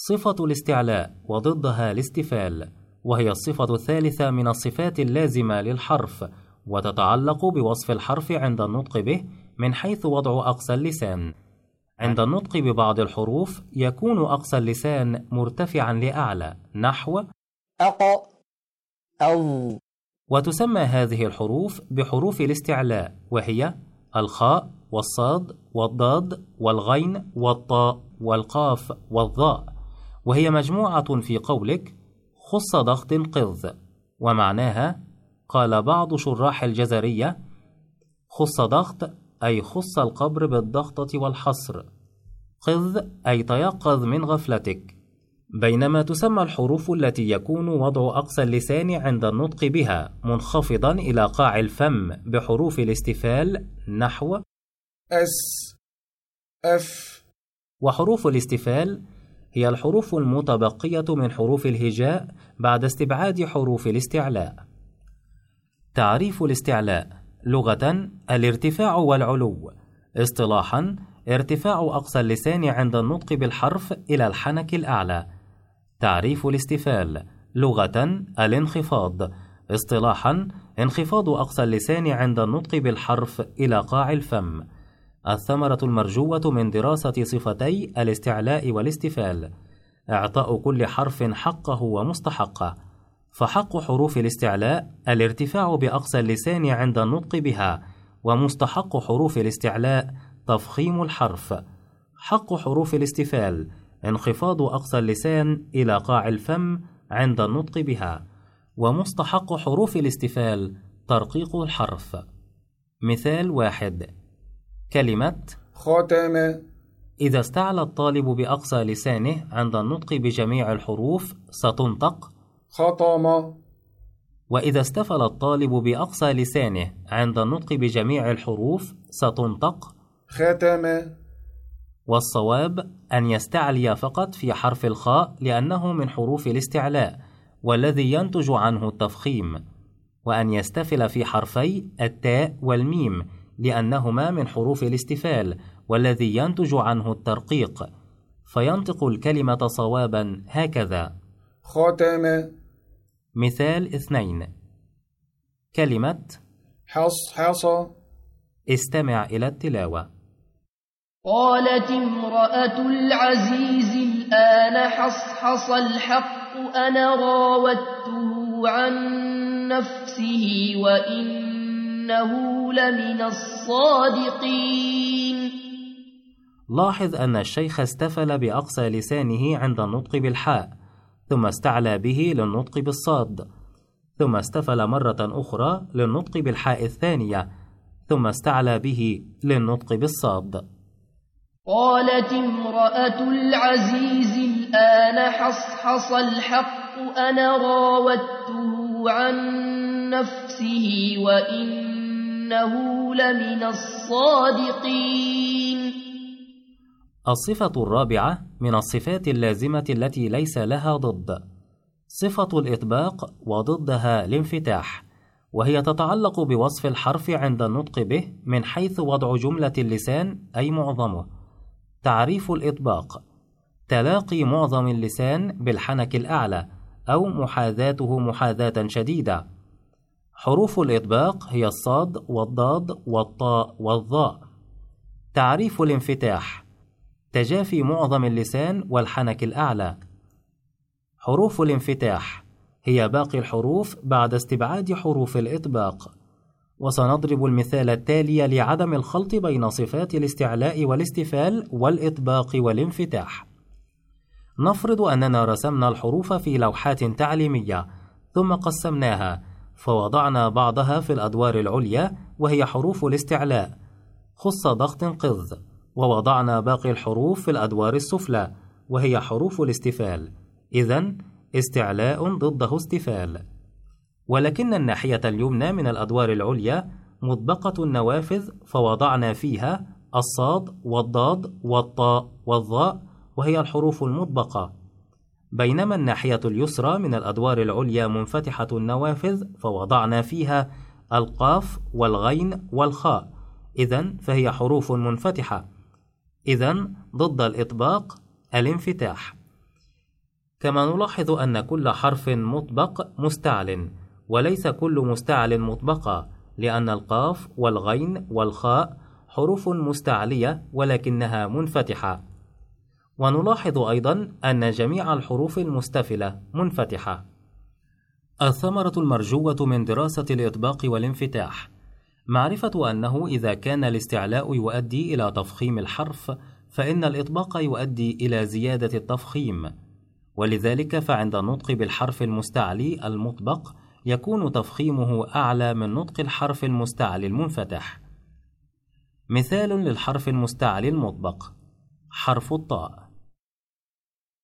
صفة الاستعلاء وضدها الاستفال وهي الصفة الثالثة من الصفات اللازمة للحرف وتتعلق بوصف الحرف عند النطق به من حيث وضع أقصى اللسان. عند النطق ببعض الحروف يكون أقصى اللسان مرتفعا لأعلى نحو أق أو وتسمى هذه الحروف بحروف الاستعلاء وهي الخاء والصاد والضاد والغين والطاء والقاف والظاء. وهي مجموعة في قولك خص ضغط قذ. ومعناها قال بعض شراح الجزرية خص ضغط أي خص القبر بالضغطة والحصر. قذ أي تيقظ من غفلتك. بينما تسمى الحروف التي يكون وضع أقصى اللسان عند النطق بها منخفضا إلى قاع الفم بحروف الاستفال نحو اس اف وحروف الاستفال هي الحروف المتبقية من حروف الهجاء بعد استبعاد حروف الاستعلاء. تعريف الاستعلاء لغة الارتفاع والعلو، اصطلاحا ارتفاع أقصى اللسان عند النطق بالحرف إلى الحنك الأعلى. تعريف الاستفال لغة الانخفاض، اصطلاحا انخفاض أقصى اللسان عند النطق بالحرف إلى قاع الفم. الثمرة المرجوة من دراسة صفتي الاستعلاء والاستفال. إعطاء كل حرف حقه ومستحقه. فحق حروف الاستعلاء الارتفاع بأقصى اللسان عند النطق بها ومستحق حروف الاستعلاء تفخيم الحرف. حق حروف الاستفال انخفاض أقصى اللسان إلى قاع الفم عند النطق بها ومستحق حروف الاستفال ترقيق الحرف. مثال واحد. كلمة ختم إذا استعلى الطالب بأقصى لسانه عند النطق بجميع الحروف ستنطق. خطم. وإذا استفل الطالب بأقصى لسانه عند النطق بجميع الحروف ستنطق. ختم والصواب أن يستعلي فقط في حرف الخاء لأنه من حروف الاستعلاء والذي ينتج عنه التفخيم. وأن يستفل في حرفي التاء والميم لأنهما من حروف الاستفال والذي ينتج عنه الترقيق. فينطق الكلمة صوابا هكذا. ختم مثال اثنين. كلمة حص حص استمع إلى التلاوة. قالت امرأة العزيز الآن حصحص الحق أنا راودته عن نفسه وإنه لمن الصادقين. لاحظ أن الشيخ استفل بأقصى لسانه عند النطق بالحاء ثم استعلى به للنطق بالصاد ثم استفل مرة أخرى للنطق بالحاء الثانية ثم استعلى به للنطق بالصاد. قالت امرأة العزيز الآن حصحص الحق أنا راودته عن نفسه وإنه لمن الصادقين. الصفة الرابعة من الصفات اللازمة التي ليس لها ضد. صفة الإطباق وضدها الانفتاح وهي تتعلق بوصف الحرف عند النطق به من حيث وضع جملة اللسان أي معظمه. تعريف الإطباق تلاقي معظم اللسان بالحنك الأعلى أو محاذاته محاذاة شديدة. حروف الإطباق هي الصاد والضاد والطاء والظاء. تعريف الانفتاح. تجافي معظم اللسان والحنك الأعلى. حروف الانفتاح. هي باقي الحروف بعد استبعاد حروف الإطباق. وسنضرب المثال التالي لعدم الخلط بين صفات الاستعلاء والاستفال والإطباق والانفتاح. نفرض أننا رسمنا الحروف في لوحات تعليمية ثم قسمناها. فوضعنا بعضها في الأدوار العليا وهي حروف الاستعلاء. خص ضغط قذ. ووضعنا باقي الحروف في الأدوار السفلى وهي حروف الاستفال. إذا استعلاء ضده استفال. ولكن الناحية اليمنى من الأدوار العليا مطبقة النوافذ فوضعنا فيها الصاد والضاد والطاء والظاء وهي الحروف المطبقة. بينما الناحية اليسرى من الأدوار العليا منفتحة النوافذ فوضعنا فيها القاف والغين والخاء. إذا فهي حروف منفتحة. إذا ضد الإطباق الانفتاح. كما نلاحظ أن كل حرف مطبق مستعل وليس كل مستعل مطبقا لأن القاف والغين والخاء حروف مستعلية ولكنها منفتحة. ونلاحظ أيضا أن جميع الحروف المستفلة منفتحة. الثمرة المرجوة من دراسة الإطباق والانفتاح. معرفة أنه إذا كان الاستعلاء يؤدي إلى تفخيم الحرف فإن الإطباق يؤدي إلى زيادة التفخيم. ولذلك فعند النطق بالحرف المستعلي المطبق يكون تفخيمه أعلى من نطق الحرف المستعلي المنفتح. مثال للحرف المستعلي المطبق حرف الطاء.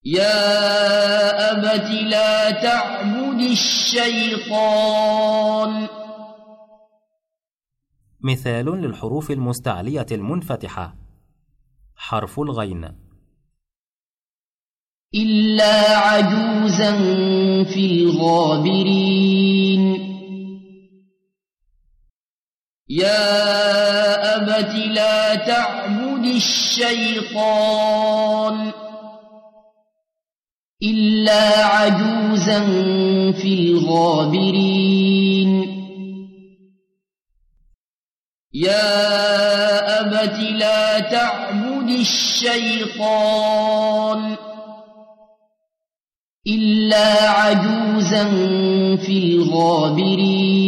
يا أبت لا تعبد الشيطان. مثال للحروف المستعلية المنفتحة. حرف الغين. إلا عجوزا في الغابرين. يا أبت لا تعبد الشيطان. إلا عجوزا في الغابرين. يا أبت لا تعبد الشيطان إلا عجوزا في الغابرين.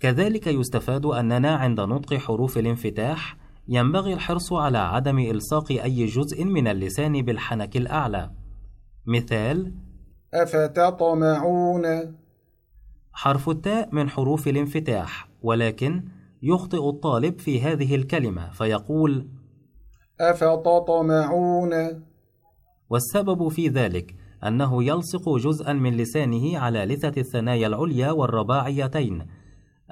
كذلك يستفاد أننا عند نطق حروف الانفتاح ينبغي الحرص على عدم إلصاق أي جزء من اللسان بالحنك الأعلى. مثال أفتطمعون؟ حرف التاء من حروف الانفتاح ولكن يخطئ الطالب في هذه الكلمة فيقول أفتطمعون؟ والسبب في ذلك أنه يلصق جزءا من لسانه على لثة الثنايا العليا والرباعيتين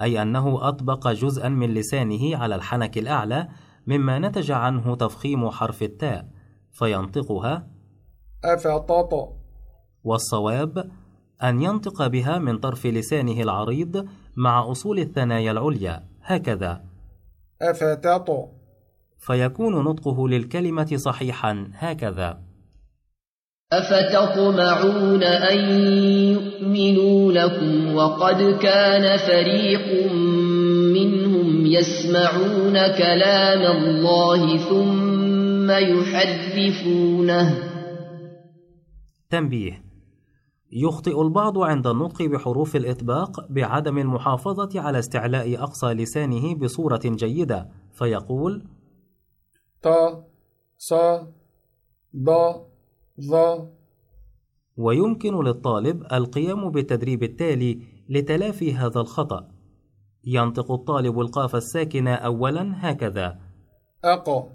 أي أنه أطبق جزءا من لسانه على الحنك الأعلى مما نتج عنه تفخيم حرف التاء فينطقها أفتط والصواب أن ينطق بها من طرف لسانه العريض مع أصول الثنايا العليا هكذا. أفتط فيكون نطقه للكلمة صحيحا هكذا. أفتطمعون أن يؤمنوا لكم وقد كان فريق منهم يسمعون كلام الله ثم يحرفونه تنبيه. يخطئ البعض عند النطق بحروف الإطباق بعدم المحافظة على استعلاء أقصى لسانه بصورة جيدة فيقول ط ص ض ظ ويمكن للطالب القيام بالتدريب التالي لتلافي هذا الخطأ. ينطق الطالب القاف الساكنة أولا هكذا. أق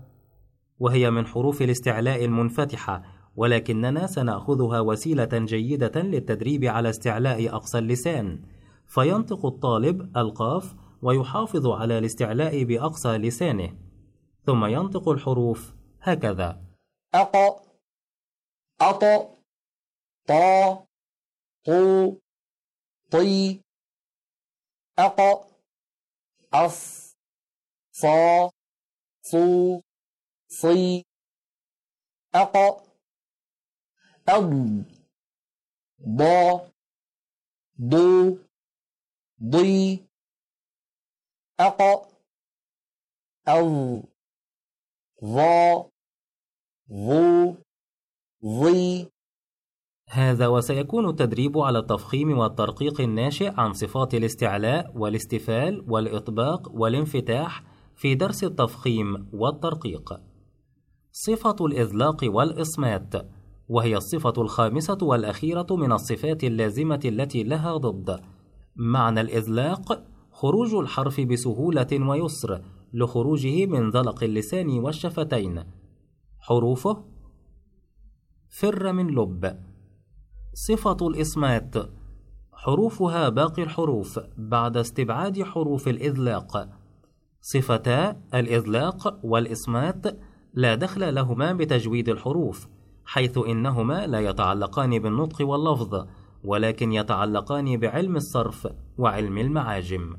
وهي من حروف الاستعلاء المنفتحة ولكننا سنأخذها وسيلة جيدة للتدريب على استعلاء أقصى اللسان. فينطق الطالب القاف ويحافظ على الاستعلاء بأقصى لسانه. ثم ينطق الحروف هكذا. أق أط طا طو طي أق أص صا صو صي أق أض ضا ضو ضي أق أض ظا ظو ظي هذا وسيكون التدريب على التفخيم والترقيق الناشئ عن صفات الاستعلاء والاستفال والإطباق والانفتاح في درس التفخيم والترقيق. صفة الإذلاق والإصمات وهي الصفة الخامسة والأخيرة من الصفات اللازمة التي لها ضد. معنى الإذلاق خروج الحرف بسهولة ويسر لخروجه من ذلق اللسان والشفتين. حروفه فر من لب. صفة الإصمات حروفها باقي الحروف بعد استبعاد حروف الإذلاق. صفتا الإذلاق والإصمات لا دخل لهما بتجويد الحروف حيث إنهما لا يتعلقان بالنطق واللفظ ولكن يتعلقان بعلم الصرف وعلم المعاجم.